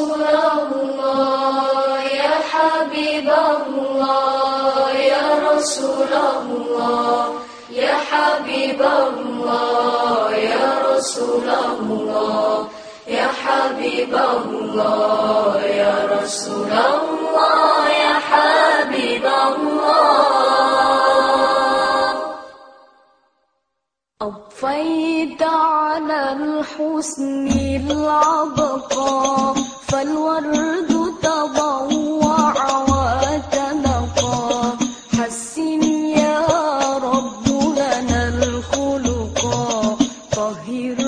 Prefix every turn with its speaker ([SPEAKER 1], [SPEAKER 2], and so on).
[SPEAKER 1] رسول الله يا حبيب الله يا رسول الله يا حبيب الله يا رسول الله يا حبيب الله يا رسول الله يا حبيب الله
[SPEAKER 2] أضفيت على الحسن العبقى فالورد تضوع يا رب لنا الخلقا طهره